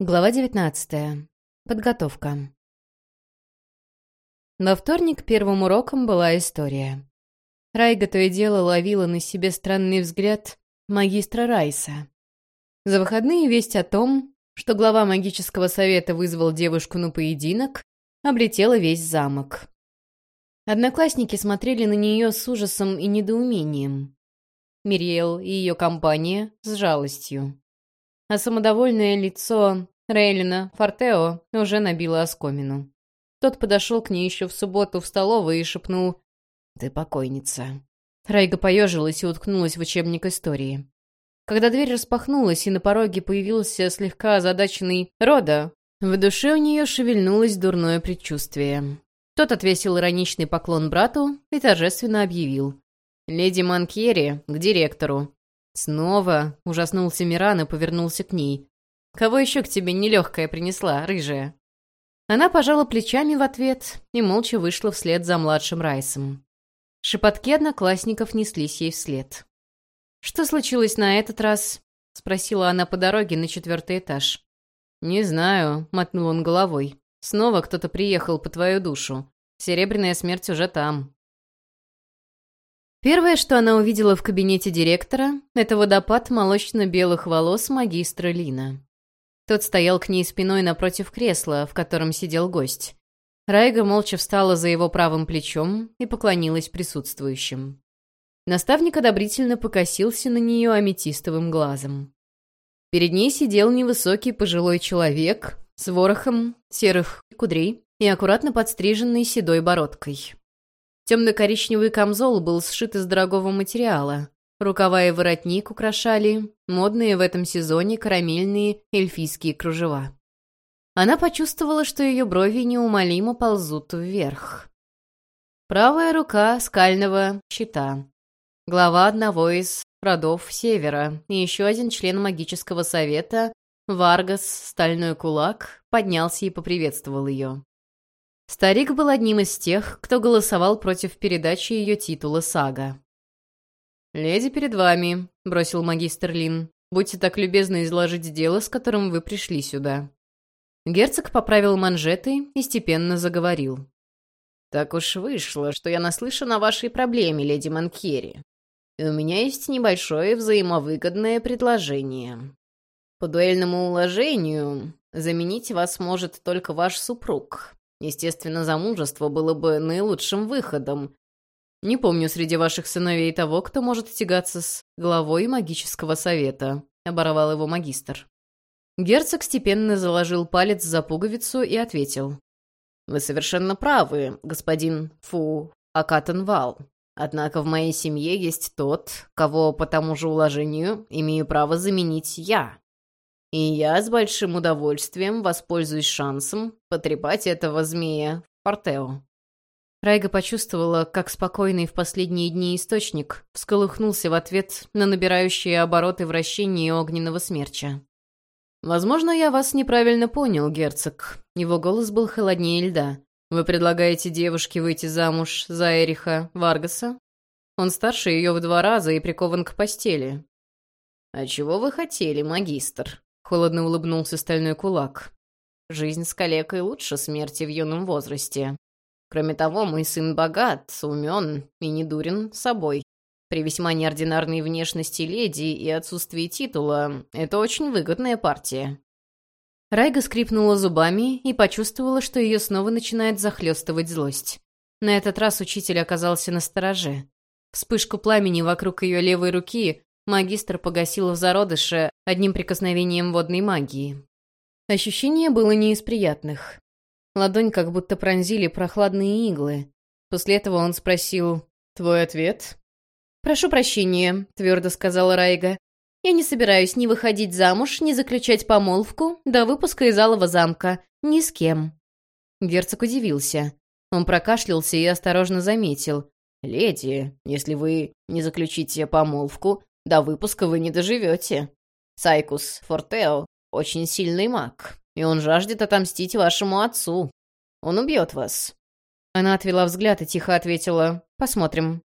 Глава 19. Подготовка. На вторник первым уроком была история. Райга то и дело ловила на себе странный взгляд магистра Райса. За выходные весть о том, что глава магического совета вызвал девушку на поединок, облетела весь замок. Одноклассники смотрели на нее с ужасом и недоумением. Мириэл и ее компания с жалостью а самодовольное лицо Рейлина Фортео уже набило оскомину. Тот подошел к ней еще в субботу в столовой и шепнул «Ты покойница». Райга поежилась и уткнулась в учебник истории. Когда дверь распахнулась, и на пороге появился слегка озадаченный Рода, в душе у нее шевельнулось дурное предчувствие. Тот отвесил ироничный поклон брату и торжественно объявил. «Леди Манкьери к директору. «Снова?» — ужаснулся Миран и повернулся к ней. «Кого еще к тебе нелегкая принесла, рыжая?» Она пожала плечами в ответ и молча вышла вслед за младшим Райсом. Шепотки одноклассников неслись ей вслед. «Что случилось на этот раз?» — спросила она по дороге на четвертый этаж. «Не знаю», — мотнул он головой. «Снова кто-то приехал по твою душу. Серебряная смерть уже там». Первое, что она увидела в кабинете директора, это водопад молочно-белых волос магистра Лина. Тот стоял к ней спиной напротив кресла, в котором сидел гость. Райга молча встала за его правым плечом и поклонилась присутствующим. Наставник одобрительно покосился на нее аметистовым глазом. Перед ней сидел невысокий пожилой человек с ворохом серых кудрей и аккуратно подстриженной седой бородкой. Темно-коричневый камзол был сшит из дорогого материала. Рукава и воротник украшали модные в этом сезоне карамельные эльфийские кружева. Она почувствовала, что ее брови неумолимо ползут вверх. Правая рука скального щита. Глава одного из родов Севера и еще один член магического совета, Варгас, стальной кулак, поднялся и поприветствовал ее. Старик был одним из тех, кто голосовал против передачи ее титула «Сага». «Леди перед вами», — бросил магистр Лин. «Будьте так любезны изложить дело, с которым вы пришли сюда». Герцог поправил манжеты и степенно заговорил. «Так уж вышло, что я наслышан о вашей проблеме, леди Манкьери. И у меня есть небольшое взаимовыгодное предложение. По дуэльному уложению заменить вас может только ваш супруг, Естественно, замужество было бы наилучшим выходом. Не помню среди ваших сыновей того, кто может тягаться с главой магического совета», — оборвал его магистр. Герцог степенно заложил палец за пуговицу и ответил. «Вы совершенно правы, господин Фу Акатенвал. Однако в моей семье есть тот, кого по тому же уложению имею право заменить я. И я с большим удовольствием воспользуюсь шансом потрепать этого змея в Портео. Райга почувствовала, как спокойный в последние дни источник всколыхнулся в ответ на набирающие обороты вращения огненного смерча. «Возможно, я вас неправильно понял, герцог». Его голос был холоднее льда. «Вы предлагаете девушке выйти замуж за Эриха Варгаса? Он старше ее в два раза и прикован к постели». «А чего вы хотели, магистр?» Холодно улыбнулся стальной кулак. «Жизнь с калекой лучше смерти в юном возрасте. Кроме того, мой сын богат, умен и не дурен собой. При весьма неординарной внешности леди и отсутствии титула это очень выгодная партия». Райга скрипнула зубами и почувствовала, что ее снова начинает захлестывать злость. На этот раз учитель оказался на стороже. Вспышку пламени вокруг ее левой руки магистр погасил в зародыше одним прикосновением водной магии. Ощущение было не из приятных. Ладонь как будто пронзили прохладные иглы. После этого он спросил «Твой ответ?» «Прошу прощения», — твердо сказала Райга. «Я не собираюсь ни выходить замуж, ни заключать помолвку до выпуска из Алого замка. Ни с кем». Герцог удивился. Он прокашлялся и осторожно заметил. «Леди, если вы не заключите помолвку, до выпуска вы не доживете. Сайкус Фортео очень сильный маг, и он жаждет отомстить вашему отцу. Он убьет вас». Она отвела взгляд и тихо ответила «Посмотрим».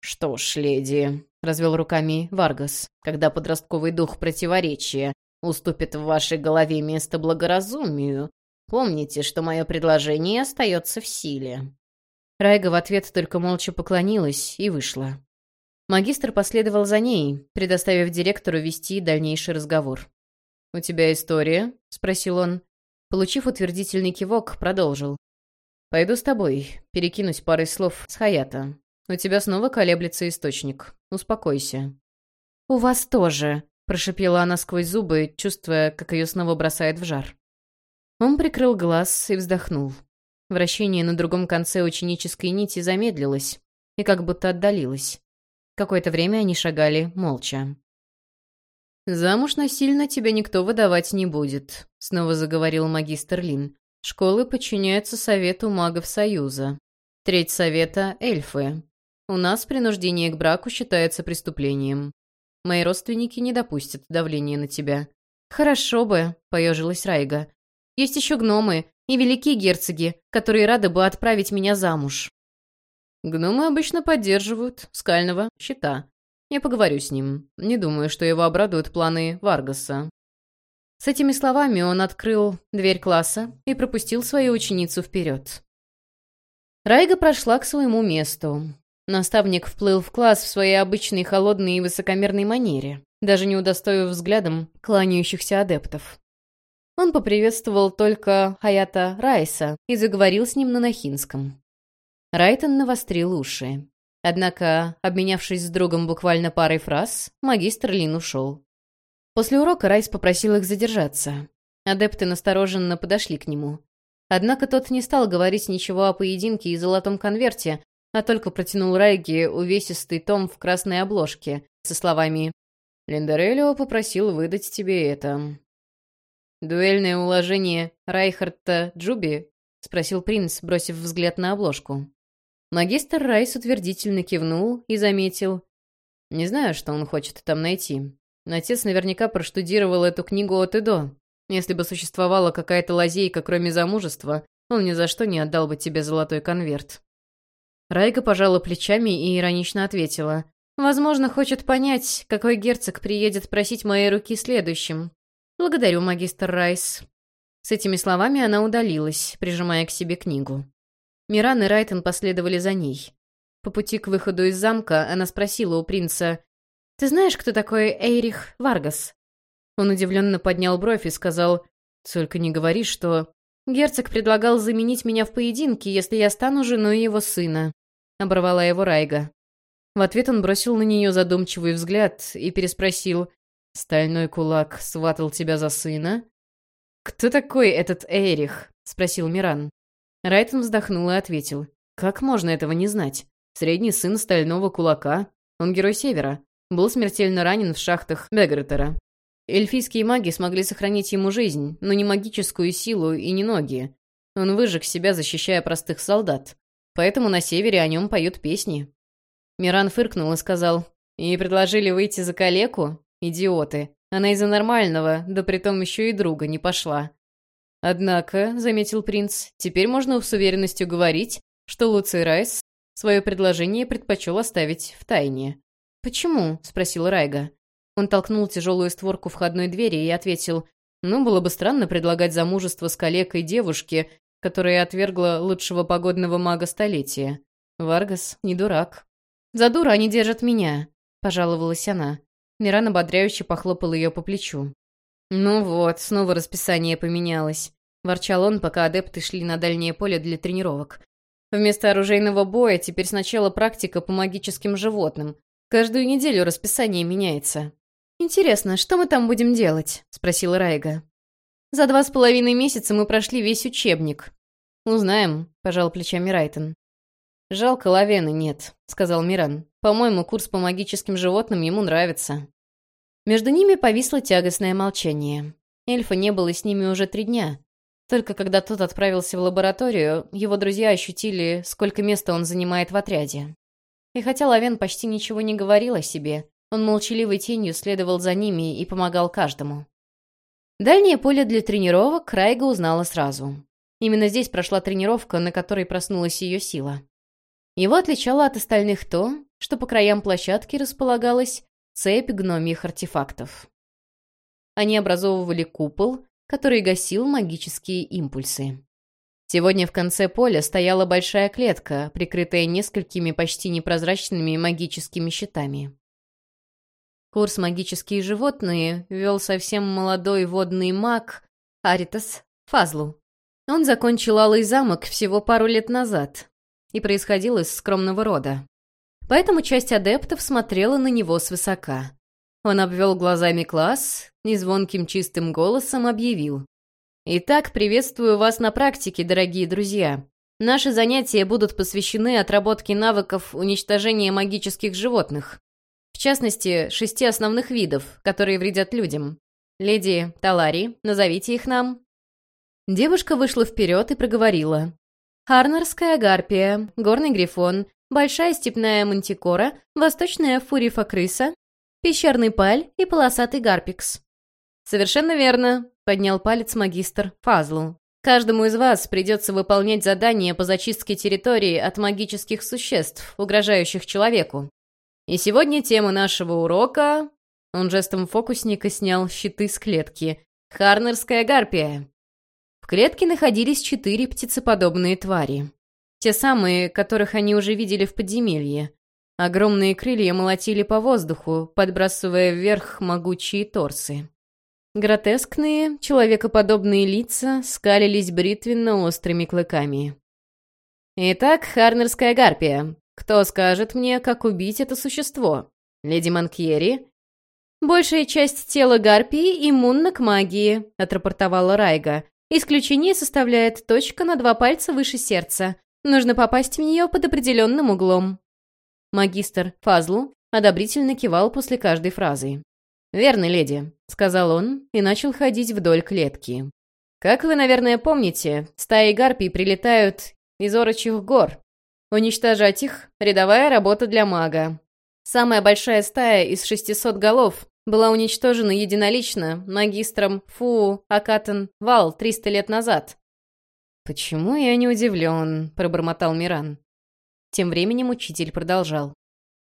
«Что ж, леди», — развел руками Варгас, когда подростковый дух противоречия уступит в вашей голове место благоразумию. Помните, что мое предложение остается в силе». Райга в ответ только молча поклонилась и вышла. Магистр последовал за ней, предоставив директору вести дальнейший разговор. «У тебя история?» — спросил он. Получив утвердительный кивок, продолжил. «Пойду с тобой, перекинусь парой слов с Хаята. У тебя снова колеблется источник. Успокойся». «У вас тоже», — прошипела она сквозь зубы, чувствуя, как ее снова бросает в жар. Он прикрыл глаз и вздохнул. Вращение на другом конце ученической нити замедлилось и как будто отдалилось. Какое-то время они шагали молча. «Замуж насильно тебя никто выдавать не будет», — снова заговорил магистр Лин. «Школы подчиняются Совету магов Союза. Треть Совета — эльфы. У нас принуждение к браку считается преступлением. Мои родственники не допустят давления на тебя». «Хорошо бы», — поежилась Райга. «Есть еще гномы и великие герцоги, которые рады бы отправить меня замуж». Гномы обычно поддерживают скального щита. Я поговорю с ним. Не думаю, что его обрадуют планы Варгаса. С этими словами он открыл дверь класса и пропустил свою ученицу вперед. Райга прошла к своему месту. Наставник вплыл в класс в своей обычной холодной и высокомерной манере, даже не удостоив взглядом кланяющихся адептов. Он поприветствовал только Хаята Райса и заговорил с ним на нахинском. Райтон навострил уши. Однако, обменявшись с другом буквально парой фраз, магистр Лин ушел. После урока Райс попросил их задержаться. Адепты настороженно подошли к нему. Однако тот не стал говорить ничего о поединке и золотом конверте, а только протянул Райге увесистый том в красной обложке со словами «Линдерелио попросил выдать тебе это». «Дуэльное уложение Райхарта Джуби?» — спросил принц, бросив взгляд на обложку. Магистр Райс утвердительно кивнул и заметил. «Не знаю, что он хочет там найти. Отец наверняка проштудировал эту книгу от и до. Если бы существовала какая-то лазейка, кроме замужества, он ни за что не отдал бы тебе золотой конверт». Райка пожала плечами и иронично ответила. «Возможно, хочет понять, какой герцог приедет просить моей руки следующим. Благодарю, магистр Райс». С этими словами она удалилась, прижимая к себе книгу. Миран и Райтон последовали за ней. По пути к выходу из замка она спросила у принца, «Ты знаешь, кто такой Эйрих Варгас?» Он удивленно поднял бровь и сказал, «Только не говори, что...» «Герцог предлагал заменить меня в поединке, если я стану женой его сына», — оборвала его Райга. В ответ он бросил на нее задумчивый взгляд и переспросил, «Стальной кулак сватал тебя за сына?» «Кто такой этот Эйрих?» — спросил Миран. Райтон вздохнул и ответил. «Как можно этого не знать? Средний сын стального кулака. Он герой Севера. Был смертельно ранен в шахтах Бегретера. Эльфийские маги смогли сохранить ему жизнь, но не магическую силу и не ноги. Он выжег себя, защищая простых солдат. Поэтому на Севере о нем поют песни». Миран фыркнул и сказал, «И предложили выйти за калеку? Идиоты. Она из-за нормального, да притом еще и друга, не пошла. «Однако», — заметил принц, — «теперь можно с уверенностью говорить, что Луций Райс свое предложение предпочел оставить в тайне». «Почему?» — спросил Райга. Он толкнул тяжелую створку входной двери и ответил, «Ну, было бы странно предлагать замужество с калекой девушке, которая отвергла лучшего погодного мага столетия. Варгас не дурак». «За дура они держат меня», — пожаловалась она. Миран ободряюще похлопал ее по плечу. «Ну вот, снова расписание поменялось ворчал он, пока адепты шли на дальнее поле для тренировок. Вместо оружейного боя теперь сначала практика по магическим животным. Каждую неделю расписание меняется. «Интересно, что мы там будем делать?» — спросила Райга. «За два с половиной месяца мы прошли весь учебник». «Узнаем», — пожал плечами Райтон. «Жалко, Лавены нет», — сказал Миран. «По-моему, курс по магическим животным ему нравится». Между ними повисло тягостное молчание. Эльфа не было с ними уже три дня. Только когда тот отправился в лабораторию, его друзья ощутили, сколько места он занимает в отряде. И хотя Лавен почти ничего не говорил о себе, он молчаливой тенью следовал за ними и помогал каждому. Дальнее поле для тренировок Райга узнала сразу. Именно здесь прошла тренировка, на которой проснулась ее сила. Его отличало от остальных то, что по краям площадки располагалась цепь гномьих артефактов. они образовывали купол, который гасил магические импульсы. Сегодня в конце поля стояла большая клетка, прикрытая несколькими почти непрозрачными магическими щитами. Курс «Магические животные» вел совсем молодой водный маг Аритас Фазлу. Он закончил Алый замок всего пару лет назад и происходил из скромного рода. Поэтому часть адептов смотрела на него свысока. Он обвел глазами класс и звонким чистым голосом объявил. Итак, приветствую вас на практике, дорогие друзья. Наши занятия будут посвящены отработке навыков уничтожения магических животных. В частности, шести основных видов, которые вредят людям. Леди Талари, назовите их нам. Девушка вышла вперед и проговорила. Харнерская гарпия, горный грифон, большая степная мантикора, восточная фурифа-крыса, пещерный паль и полосатый гарпикс. «Совершенно верно», — поднял палец магистр Фазлу. «Каждому из вас придется выполнять задание по зачистке территории от магических существ, угрожающих человеку. И сегодня тема нашего урока...» Он жестом фокусника снял щиты с клетки. «Харнерская гарпия». В клетке находились четыре птицеподобные твари. Те самые, которых они уже видели в подземелье. Огромные крылья молотили по воздуху, подбрасывая вверх могучие торсы. Гротескные, человекоподобные лица скалились бритвенно-острыми клыками. «Итак, Харнерская гарпия. Кто скажет мне, как убить это существо? Леди Манкьери?» «Большая часть тела гарпии иммунна к магии», — отрапортовала Райга. «Исключение составляет точка на два пальца выше сердца. Нужно попасть в нее под определенным углом». Магистр Фазлу одобрительно кивал после каждой фразы. «Верно, леди», — сказал он и начал ходить вдоль клетки. «Как вы, наверное, помните, стаи гарпий прилетают из орочих гор. Уничтожать их — рядовая работа для мага. Самая большая стая из 600 голов была уничтожена единолично магистром Фу Акатен Вал 300 лет назад. «Почему я не удивлен?» — пробормотал Миран. Тем временем учитель продолжал.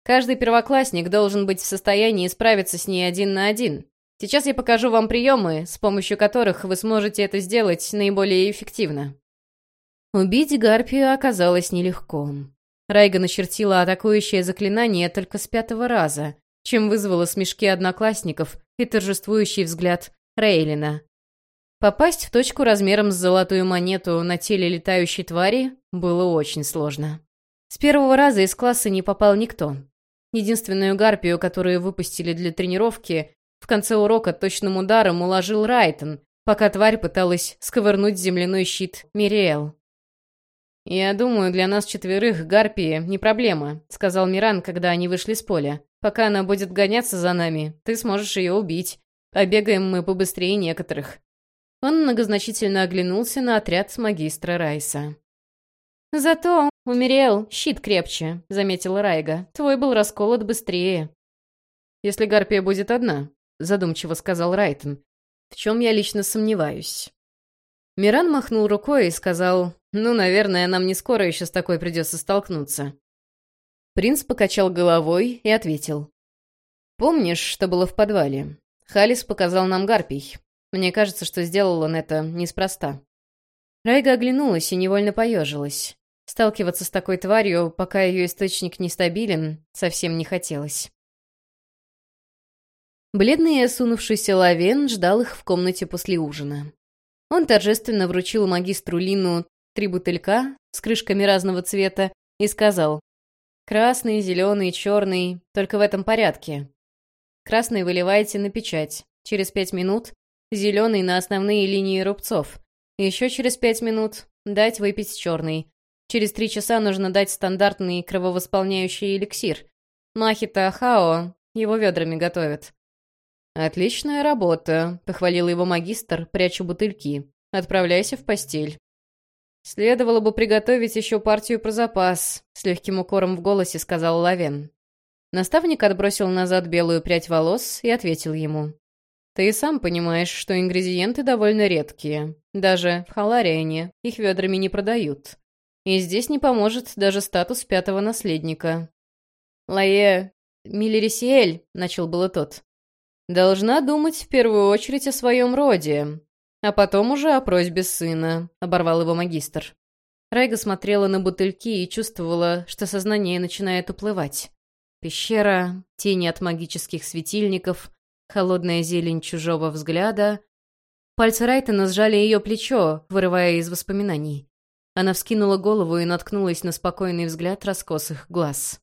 Каждый первоклассник должен быть в состоянии справиться с ней один на один. Сейчас я покажу вам приемы, с помощью которых вы сможете это сделать наиболее эффективно. Убить Гарпию оказалось нелегко. Райга начертила атакующее заклинание только с пятого раза, чем вызвало смешки одноклассников и торжествующий взгляд Рейлина. Попасть в точку размером с золотую монету на теле летающей твари было очень сложно. С первого раза из класса не попал никто. Единственную гарпию, которую выпустили для тренировки, в конце урока точным ударом уложил Райтон, пока тварь пыталась сковырнуть земляной щит Мириэл. «Я думаю, для нас четверых гарпии не проблема», — сказал Миран, когда они вышли с поля. «Пока она будет гоняться за нами, ты сможешь ее убить. Побегаем мы побыстрее некоторых». Он многозначительно оглянулся на отряд магистра Райса. «Зато у Мириэл щит крепче», — заметила Райга. «Твой был расколот быстрее». «Если Гарпия будет одна», — задумчиво сказал Райтон. «В чем я лично сомневаюсь». Миран махнул рукой и сказал, «Ну, наверное, нам не скоро еще с такой придется столкнуться». Принц покачал головой и ответил. «Помнишь, что было в подвале? Халис показал нам гарпий. Мне кажется, что сделал он это неспроста». Райга оглянулась и невольно поежилась. Сталкиваться с такой тварью, пока ее источник нестабилен, совсем не хотелось. Бледный и осунувшийся Лавен ждал их в комнате после ужина. Он торжественно вручил магистру Лину три бутылька с крышками разного цвета и сказал «Красный, зеленый, черный, только в этом порядке. Красный выливайте на печать. Через пять минут зеленый на основные линии рубцов. Еще через пять минут дать выпить черный. Через три часа нужно дать стандартный крововосполняющий эликсир. Махита Хао его ведрами готовят. «Отличная работа», — похвалил его магистр, пряча бутыльки. «Отправляйся в постель». «Следовало бы приготовить еще партию про запас», — с легким укором в голосе сказал Лавен. Наставник отбросил назад белую прядь волос и ответил ему. «Ты и сам понимаешь, что ингредиенты довольно редкие. Даже в Халариане их ведрами не продают. И здесь не поможет даже статус пятого наследника. «Лае... Миллерисиэль», — начал было тот. «Должна думать в первую очередь о своем роде, а потом уже о просьбе сына», — оборвал его магистр. Райга смотрела на бутыльки и чувствовала, что сознание начинает уплывать. Пещера, тени от магических светильников, холодная зелень чужого взгляда. Пальцы Райтона сжали ее плечо, вырывая из воспоминаний. Она вскинула голову и наткнулась на спокойный взгляд раскосых глаз.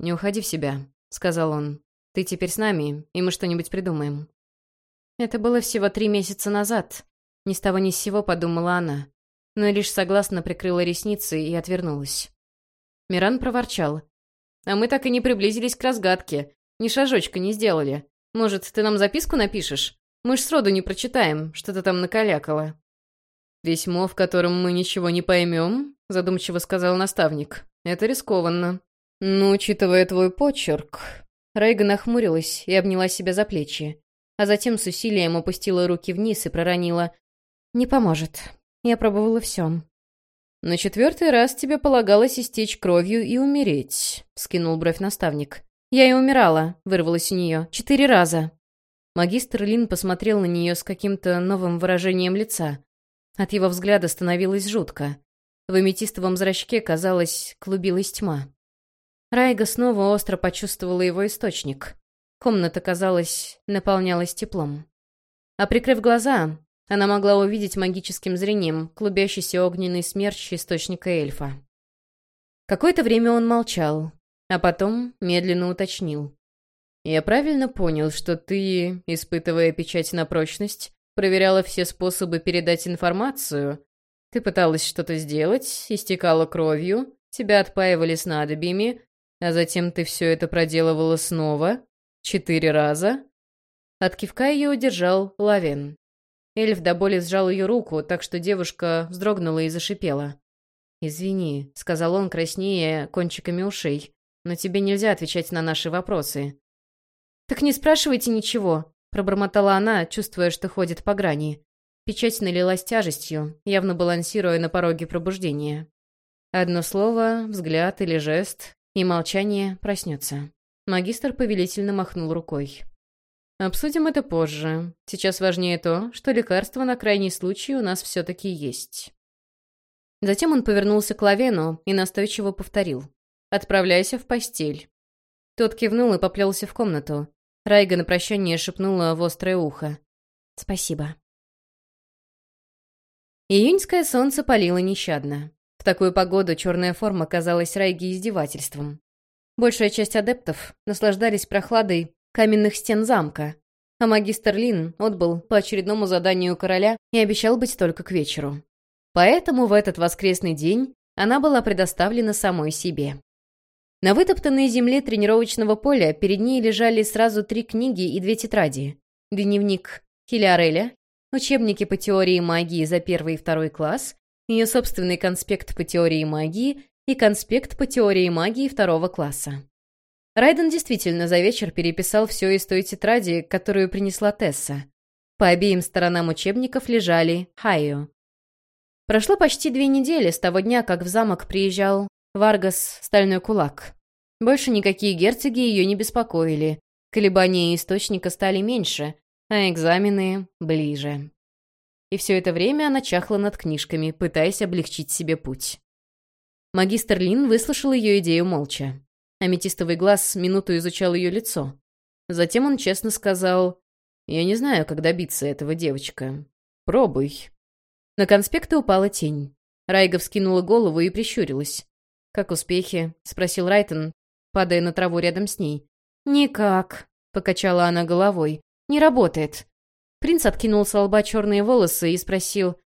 «Не уходи в себя», — сказал он. «Ты теперь с нами, и мы что-нибудь придумаем». Это было всего три месяца назад. Ни с того ни с сего подумала она, но лишь согласно прикрыла ресницы и отвернулась. Миран проворчал. «А мы так и не приблизились к разгадке. Ни шажочка не сделали. Может, ты нам записку напишешь? Мы ж сроду не прочитаем, что ты там накалякала». «Письмо, в котором мы ничего не поймем», — задумчиво сказал наставник. «Это рискованно». «Ну, учитывая твой почерк...» Райга нахмурилась и обняла себя за плечи, а затем с усилием опустила руки вниз и проронила. «Не поможет. Я пробовала все». «На четвертый раз тебе полагалось истечь кровью и умереть», — скинул бровь наставник. «Я и умирала», — вырвалось у нее. «Четыре раза». Магистр Лин посмотрел на нее с каким-то новым выражением лица. От его взгляда становилось жутко. В аметистовом зрачке, казалось, клубилась тьма. Райга снова остро почувствовала его источник. Комната, казалось, наполнялась теплом. А прикрыв глаза, она могла увидеть магическим зрением клубящийся огненный смерч источника эльфа. Какое-то время он молчал, а потом медленно уточнил. «Я правильно понял, что ты, испытывая печать на прочность, проверяла все способы передать информацию? Ты пыталась что-то сделать, истекала кровью, тебя отпаивали снадобьями, а затем ты все это проделывала снова? Четыре раза?» От кивка ее удержал Лавен. Эльф до боли сжал ее руку, так что девушка вздрогнула и зашипела. «Извини», — сказал он краснее кончиками ушей, «но тебе нельзя отвечать на наши вопросы». «Так не спрашивайте ничего», — пробормотала она, чувствуя, что ходит по грани. Печать налилась тяжестью, явно балансируя на пороге пробуждения. Одно слово, взгляд или жест, и молчание проснется. Магистр повелительно махнул рукой. «Обсудим это позже. Сейчас важнее то, что лекарство на крайний случай у нас все-таки есть». Затем он повернулся к Лавену и настойчиво повторил. «Отправляйся в постель». Тот кивнул и поплелся в комнату. Райга на прощание шепнула в острое ухо. «Спасибо». Июньское солнце палило нещадно такую погоду черная форма казалась Райге издевательством. Большая часть адептов наслаждались прохладой каменных стен замка, а магистр Лин отбыл по очередному заданию короля и обещал быть только к вечеру. Поэтому в этот воскресный день она была предоставлена самой себе. На вытоптанной земле тренировочного поля перед ней лежали сразу три книги и две тетради. Дневник Хилиареля, учебники по теории магии за первый и второй класс ее собственный конспект по теории магии и конспект по теории магии второго класса. Райден действительно за вечер переписал все из той тетради, которую принесла Тесса. По обеим сторонам учебников лежали Хайо. Прошло почти две недели с того дня, как в замок приезжал Варгас Стальной Кулак. Больше никакие герцоги ее не беспокоили, колебания источника стали меньше, а экзамены — ближе и все это время она чахла над книжками, пытаясь облегчить себе путь. Магистр Лин выслушал ее идею молча. Аметистовый глаз минуту изучал ее лицо. Затем он честно сказал, «Я не знаю, как добиться этого, девочка. Пробуй». На конспекты упала тень. Райга вскинула голову и прищурилась. «Как успехи?» — спросил Райтон, падая на траву рядом с ней. «Никак», — покачала она головой. «Не работает. Принц откинул с лба черные волосы и спросил.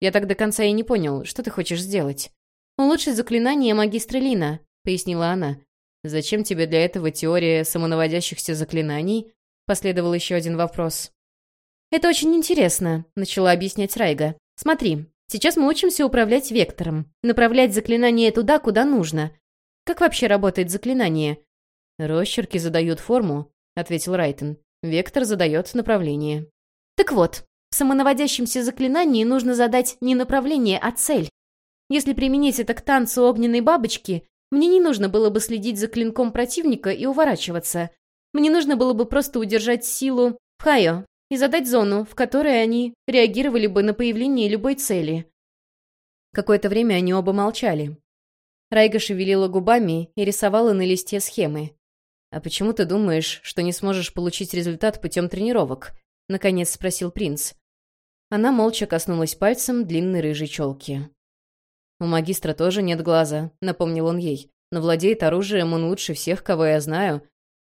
«Я так до конца и не понял, что ты хочешь сделать?» «Улучшить заклинание магистра Лина», — пояснила она. «Зачем тебе для этого теория самонаводящихся заклинаний?» Последовал еще один вопрос. «Это очень интересно», — начала объяснять Райга. «Смотри, сейчас мы учимся управлять вектором, направлять заклинание туда, куда нужно. Как вообще работает заклинание?» «Росчерки задают форму», — ответил Райтон. «Вектор задает направление». Так вот, в самонаводящемся заклинании нужно задать не направление, а цель. Если применить это к танцу огненной бабочки, мне не нужно было бы следить за клинком противника и уворачиваться. Мне нужно было бы просто удержать силу Хайо и задать зону, в которой они реагировали бы на появление любой цели. Какое-то время они оба молчали. Райга шевелила губами и рисовала на листе схемы. «А почему ты думаешь, что не сможешь получить результат путем тренировок?» — наконец спросил принц. Она молча коснулась пальцем длинной рыжей челки. «У магистра тоже нет глаза», — напомнил он ей. «Но владеет оружием он лучше всех, кого я знаю».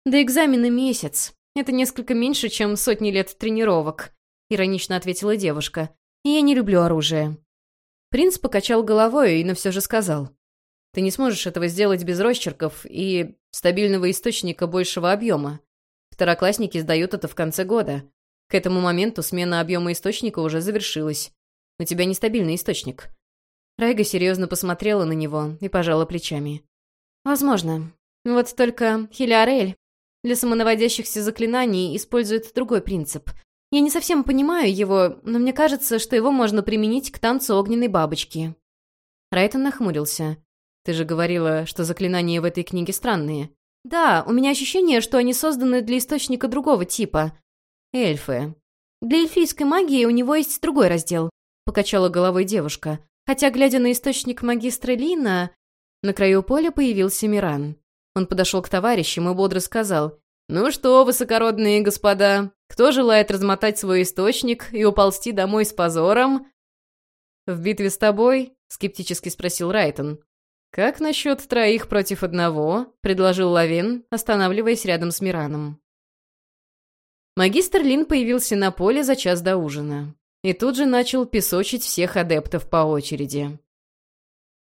«До экзамена месяц. Это несколько меньше, чем сотни лет тренировок», — иронично ответила девушка. «И я не люблю оружие». Принц покачал головой, но все же сказал. «Ты не сможешь этого сделать без росчерков и стабильного источника большего объема. Второклассники сдают это в конце года. К этому моменту смена объема источника уже завершилась. У тебя нестабильный источник». Райга серьезно посмотрела на него и пожала плечами. «Возможно. Вот только Хелиарель для самонаводящихся заклинаний использует другой принцип. Я не совсем понимаю его, но мне кажется, что его можно применить к танцу огненной бабочки». Райтон нахмурился. «Ты же говорила, что заклинания в этой книге странные». «Да, у меня ощущение, что они созданы для источника другого типа. Эльфы. Для эльфийской магии у него есть другой раздел», — покачала головой девушка. Хотя, глядя на источник магистра Лина, на краю поля появился Миран. Он подошел к товарищам и бодро сказал, «Ну что, высокородные господа, кто желает размотать свой источник и уползти домой с позором?» «В битве с тобой?» — скептически спросил Райтон. «Как насчет троих против одного?» — предложил Лавин, останавливаясь рядом с Мираном. Магистр Лин появился на поле за час до ужина. И тут же начал песочить всех адептов по очереди.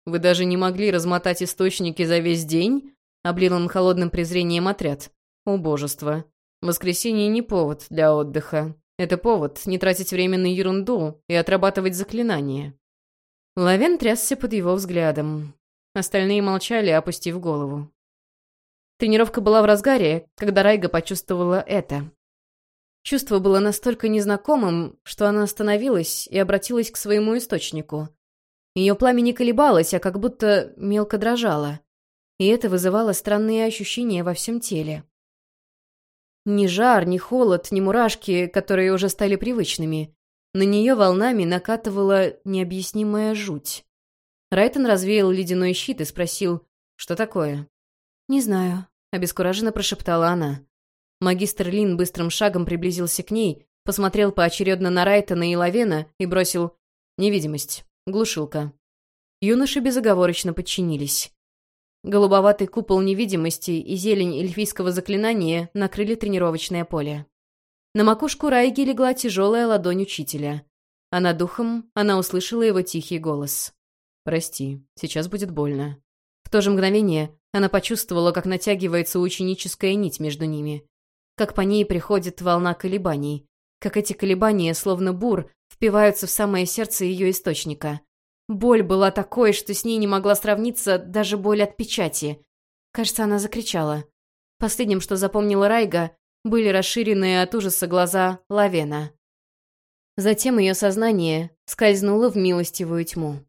«Вы даже не могли размотать источники за весь день?» — облил он холодным презрением отряд. «Убожество. Воскресенье не повод для отдыха. Это повод не тратить время на ерунду и отрабатывать заклинания». Лавен трясся под его взглядом. Остальные молчали, опустив голову. Тренировка была в разгаре, когда Райга почувствовала это. Чувство было настолько незнакомым, что она остановилась и обратилась к своему источнику. Ее пламя не колебалось, а как будто мелко дрожало. И это вызывало странные ощущения во всем теле. Ни жар, ни холод, ни мурашки, которые уже стали привычными. На нее волнами накатывала необъяснимая жуть. Райтон развеял ледяной щит и спросил, что такое. «Не знаю», — обескураженно прошептала она. Магистр Лин быстрым шагом приблизился к ней, посмотрел поочередно на Райтона и Лавена и бросил «Невидимость. Глушилка». Юноши безоговорочно подчинились. Голубоватый купол невидимости и зелень эльфийского заклинания накрыли тренировочное поле. На макушку Райги легла тяжелая ладонь учителя. А над духом она услышала его тихий голос. «Прости, сейчас будет больно». В то же мгновение она почувствовала, как натягивается ученическая нить между ними как по ней приходит волна колебаний, как эти колебания, словно бур, впиваются в самое сердце ее источника. Боль была такой, что с ней не могла сравниться даже боль от печати. Кажется, она закричала. Последним, что запомнила Райга, были расширенные от ужаса глаза Лавена. Затем ее сознание скользнуло в милостивую тьму.